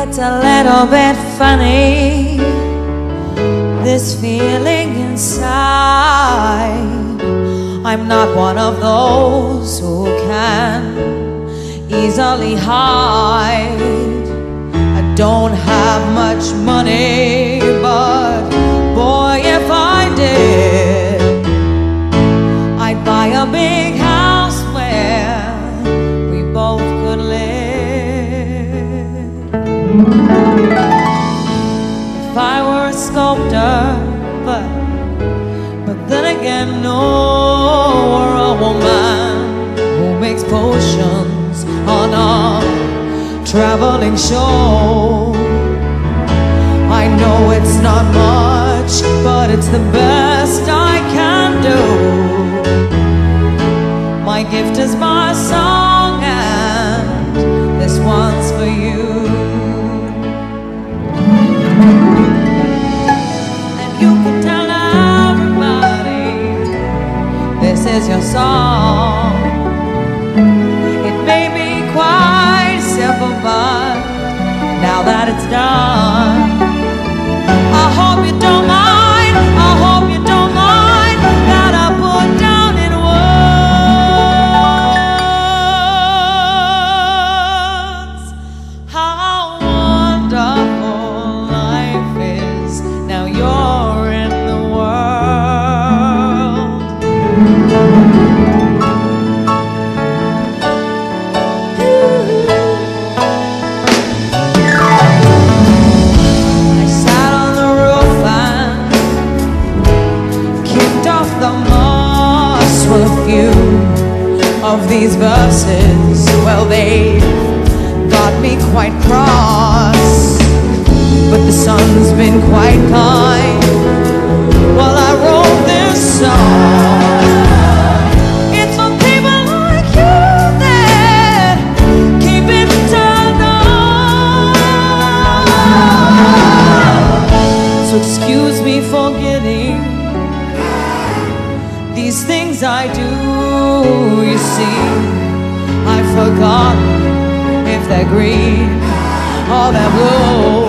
It's a little bit funny, this feeling inside. I'm not one of those who can easily hide. I don't have much money, Were a sculptor, but but then again, no, or a woman who makes potions on a traveling show. I know it's not much, but it's the best I can do. My gift is my is your song. It may be quite simple, but now that it's done, the a few of these verses, well, they got me quite cross. But the sun's been quite kind while I wrote this song. Excuse me for getting I do. You see, I forgot if they're green or they're blue.